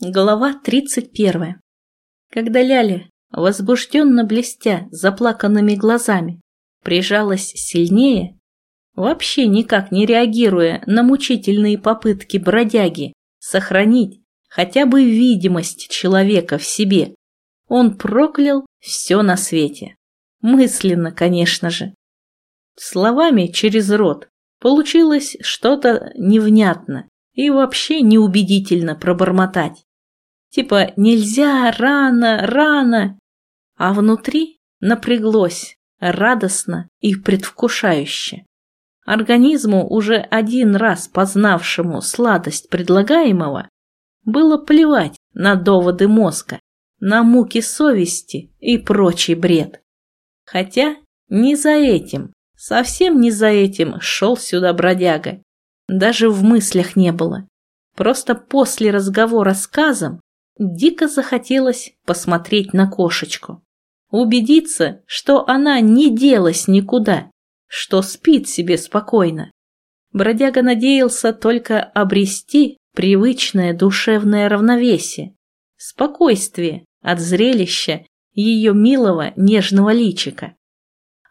Глава 31. Когда Ляля, возбужденно блестя заплаканными глазами, прижалась сильнее, вообще никак не реагируя на мучительные попытки бродяги сохранить хотя бы видимость человека в себе, он проклял все на свете. Мысленно, конечно же. Словами через рот получилось что-то невнятно и вообще неубедительно пробормотать. Типа нельзя, рано, рано. А внутри напряглось, радостно и предвкушающе. Организму, уже один раз познавшему сладость предлагаемого, было плевать на доводы мозга, на муки совести и прочий бред. Хотя не за этим, совсем не за этим шел сюда бродяга. Даже в мыслях не было. Просто после разговора с Казом Дико захотелось посмотреть на кошечку. Убедиться, что она не делась никуда, что спит себе спокойно. Бродяга надеялся только обрести привычное душевное равновесие, спокойствие от зрелища ее милого нежного личика,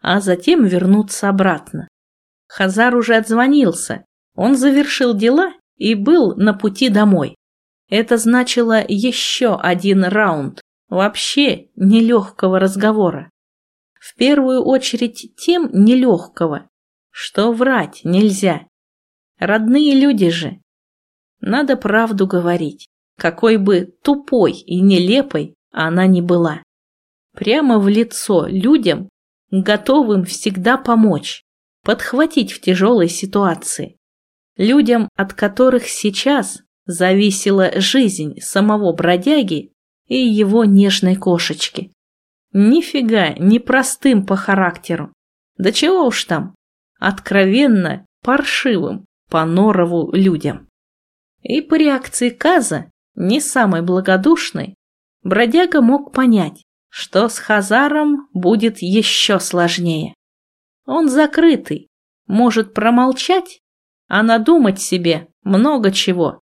а затем вернуться обратно. Хазар уже отзвонился, он завершил дела и был на пути домой. Это значило еще один раунд вообще нелегкого разговора. В первую очередь тем нелегкого, что врать нельзя. Родные люди же. Надо правду говорить, какой бы тупой и нелепой она ни была. Прямо в лицо людям, готовым всегда помочь, подхватить в тяжелой ситуации. Людям, от которых сейчас зависела жизнь самого бродяги и его нежной кошечки. Нифига не простым по характеру. Да чего уж там, откровенно паршивым по норову людям. И по реакции Каза, не самой благодушной, бродяга мог понять, что с Хазаром будет еще сложнее. Он закрытый, может промолчать, а надумать себе много чего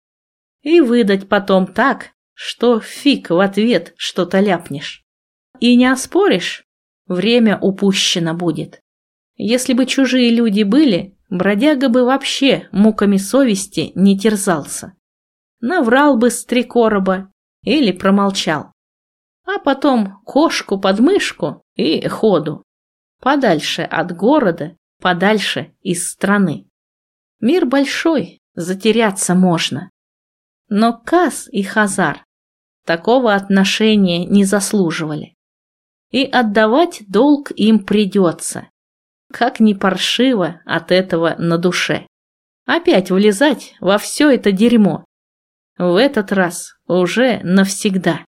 и выдать потом так, что фиг в ответ что-то ляпнешь. И не оспоришь, время упущено будет. Если бы чужие люди были, бродяга бы вообще муками совести не терзался. Наврал бы с три короба или промолчал. А потом кошку под мышку и ходу. Подальше от города, подальше из страны. Мир большой, затеряться можно. Но Кас и Хазар такого отношения не заслуживали. И отдавать долг им придется. Как ни паршиво от этого на душе. Опять влезать во все это дерьмо. В этот раз уже навсегда.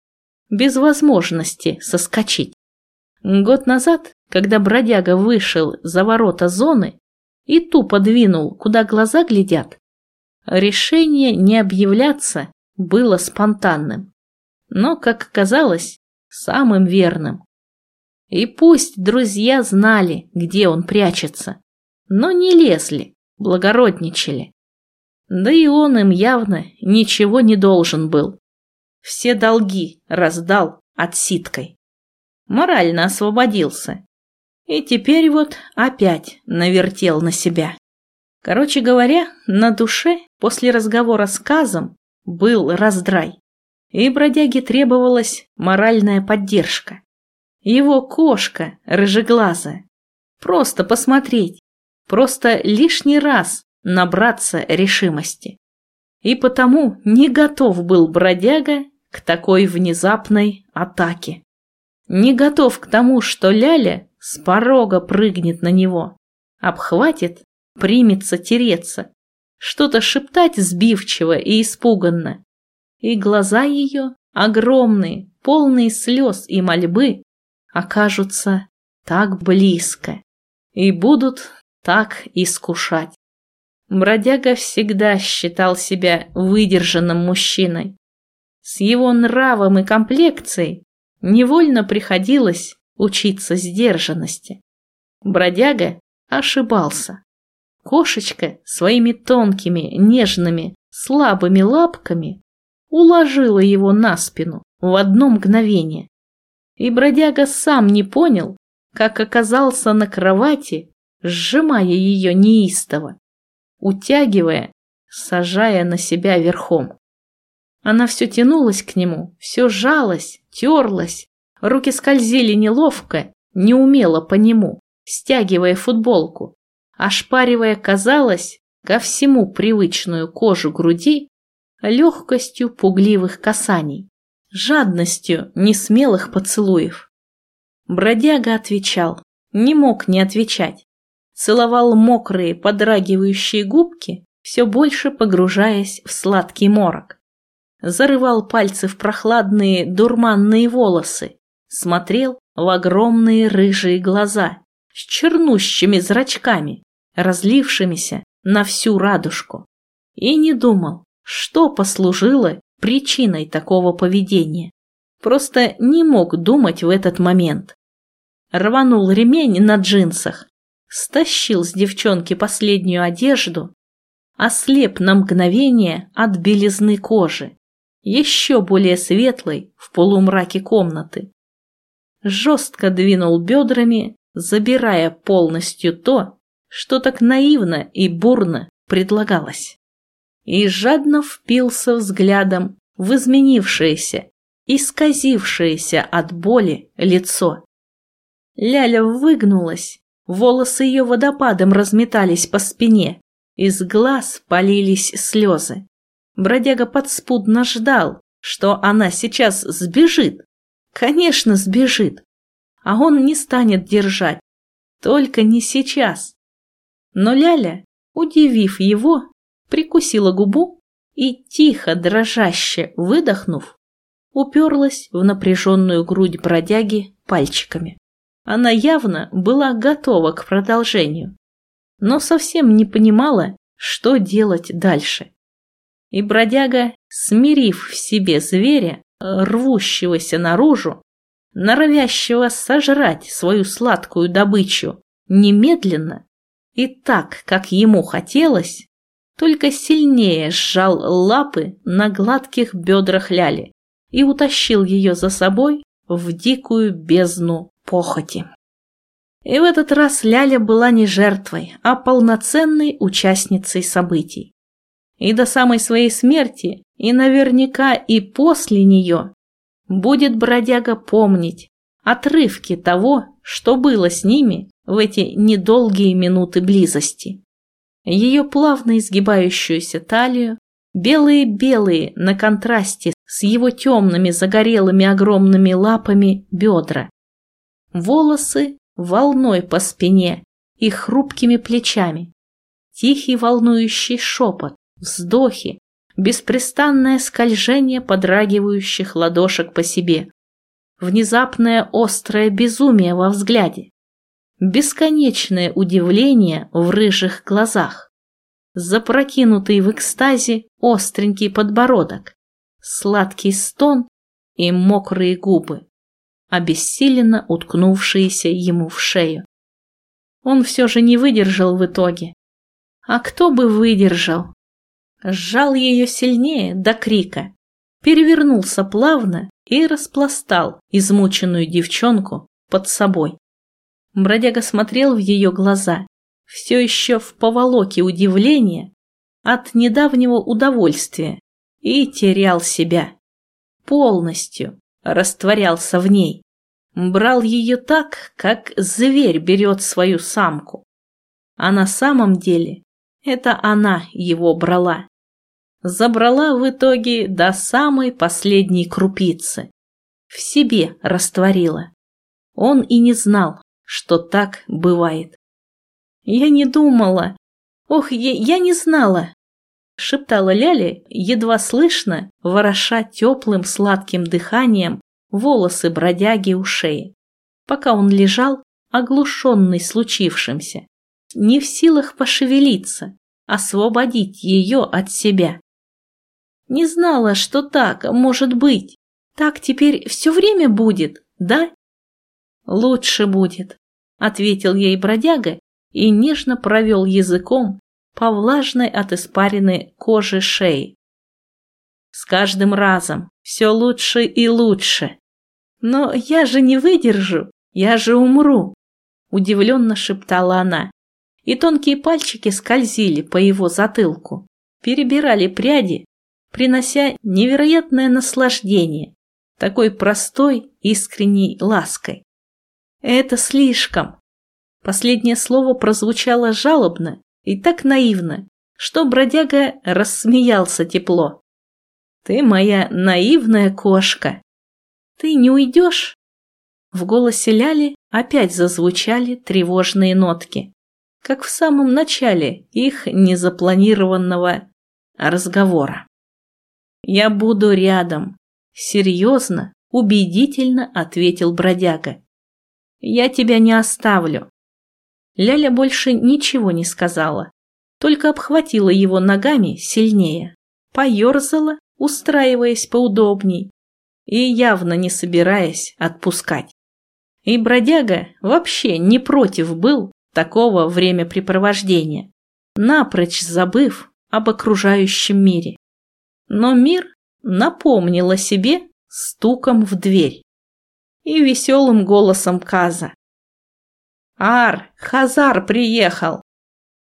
Без возможности соскочить. Год назад, когда бродяга вышел за ворота зоны и тупо двинул, куда глаза глядят, Решение не объявляться было спонтанным, но, как оказалось, самым верным. И пусть друзья знали, где он прячется, но не лезли, благородничали. Да и он им явно ничего не должен был. Все долги раздал отсидкой. Морально освободился. И теперь вот опять навертел на себя. Короче говоря, на душе после разговора с Казом был раздрай. И бродяге требовалась моральная поддержка. Его кошка рыжеглазая. Просто посмотреть, просто лишний раз набраться решимости. И потому не готов был бродяга к такой внезапной атаке. Не готов к тому, что Ляля с порога прыгнет на него, обхватит примется тереться, что-то шептать сбивчиво и испуганно. И глаза ее, огромные, полные слез и мольбы, окажутся так близко и будут так искушать. Бродяга всегда считал себя выдержанным мужчиной. С его нравом и комплекцией невольно приходилось учиться сдержанности. Бродяга ошибался. Кошечка своими тонкими, нежными, слабыми лапками уложила его на спину в одно мгновение. И бродяга сам не понял, как оказался на кровати, сжимая ее неистово, утягивая, сажая на себя верхом. Она все тянулась к нему, все жалась, терлась, руки скользили неловко, неумело по нему, стягивая футболку, ошпаривая, казалось, ко всему привычную кожу груди, легкостью пугливых касаний, жадностью несмелых поцелуев. Бродяга отвечал, не мог не отвечать, целовал мокрые подрагивающие губки, все больше погружаясь в сладкий морок зарывал пальцы в прохладные дурманные волосы, смотрел в огромные рыжие глаза с чернущими зрачками, разлившимися на всю радужку, и не думал, что послужило причиной такого поведения. Просто не мог думать в этот момент. Рванул ремень на джинсах, стащил с девчонки последнюю одежду, ослеп на мгновение от белизны кожи еще более светлой в полумраке комнаты. Жестко двинул бедрами, забирая полностью то, что так наивно и бурно предлагалось. И жадно впился взглядом в изменившееся, исказившееся от боли лицо. Ляля выгнулась, волосы ее водопадом разметались по спине, из глаз полились слезы. Бродяга подспудно ждал, что она сейчас сбежит. Конечно, сбежит. А он не станет держать. Только не сейчас. Но Ляля, удивив его, прикусила губу и, тихо, дрожаще выдохнув, уперлась в напряженную грудь бродяги пальчиками. Она явно была готова к продолжению, но совсем не понимала, что делать дальше. И бродяга, смирив в себе зверя, рвущегося наружу, норовящего сожрать свою сладкую добычу немедленно и так, как ему хотелось, только сильнее сжал лапы на гладких бедрах Ляли и утащил ее за собой в дикую бездну похоти. И в этот раз Ляля была не жертвой, а полноценной участницей событий и до самой своей смерти, и наверняка и после нее, будет бродяга помнить отрывки того, что было с ними в эти недолгие минуты близости. Ее плавно изгибающуюся талию, белые-белые на контрасте с его темными загорелыми огромными лапами бедра. Волосы волной по спине и хрупкими плечами. Тихий волнующий шепот, вздохи, беспрестанное скольжение подрагивающих ладошек по себе, внезапное острое безумие во взгляде, бесконечное удивление в рыжих глазах, запрокинутый в экстазе остренький подбородок, сладкий стон и мокрые губы, обессиленно уткнувшиеся ему в шею. Он все же не выдержал в итоге. А кто бы выдержал? сжал ее сильнее до крика, перевернулся плавно и распластал измученную девчонку под собой. Бродяга смотрел в ее глаза, все еще в поволоке удивления от недавнего удовольствия и терял себя. Полностью растворялся в ней. Брал ее так, как зверь берет свою самку. А на самом деле это она его брала забрала в итоге до самой последней крупицы. В себе растворила. Он и не знал, что так бывает. «Я не думала. Ох, я, я не знала!» шептала Ляля, едва слышно, вороша теплым сладким дыханием волосы бродяги у шеи, пока он лежал, оглушенный случившимся, не в силах пошевелиться, освободить ее от себя. Не знала, что так может быть. Так теперь все время будет, да? Лучше будет, ответил ей бродяга и нежно провел языком по влажной от испарины кожи шеи. С каждым разом все лучше и лучше. Но я же не выдержу, я же умру, удивленно шептала она. И тонкие пальчики скользили по его затылку, перебирали пряди, принося невероятное наслаждение такой простой, искренней лаской. Это слишком. Последнее слово прозвучало жалобно и так наивно, что бродяга рассмеялся тепло. Ты моя наивная кошка. Ты не уйдешь? В голосе Ляли опять зазвучали тревожные нотки, как в самом начале их незапланированного разговора. Я буду рядом, серьезно, убедительно ответил бродяга. Я тебя не оставлю. Ляля больше ничего не сказала, только обхватила его ногами сильнее, поерзала, устраиваясь поудобней и явно не собираясь отпускать. И бродяга вообще не против был такого времяпрепровождения, напрочь забыв об окружающем мире. Но мир напомнил о себе стуком в дверь и веселым голосом Каза. «Ар, Хазар приехал!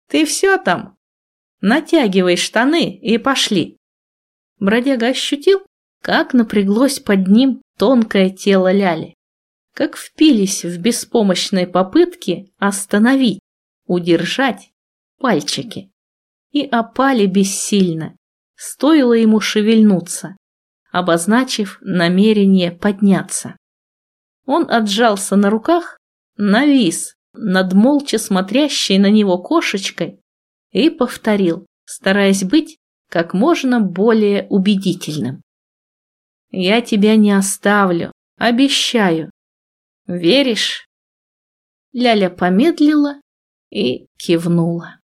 Ты все там? Натягивай штаны и пошли!» Бродяга ощутил, как напряглось под ним тонкое тело Ляли, как впились в беспомощной попытке остановить, удержать пальчики и опали бессильно, стоило ему шевельнуться, обозначив намерение подняться. Он отжался на руках, навис над молча смотрящей на него кошечкой и повторил, стараясь быть как можно более убедительным. «Я тебя не оставлю, обещаю. Веришь?» Ляля помедлила и кивнула.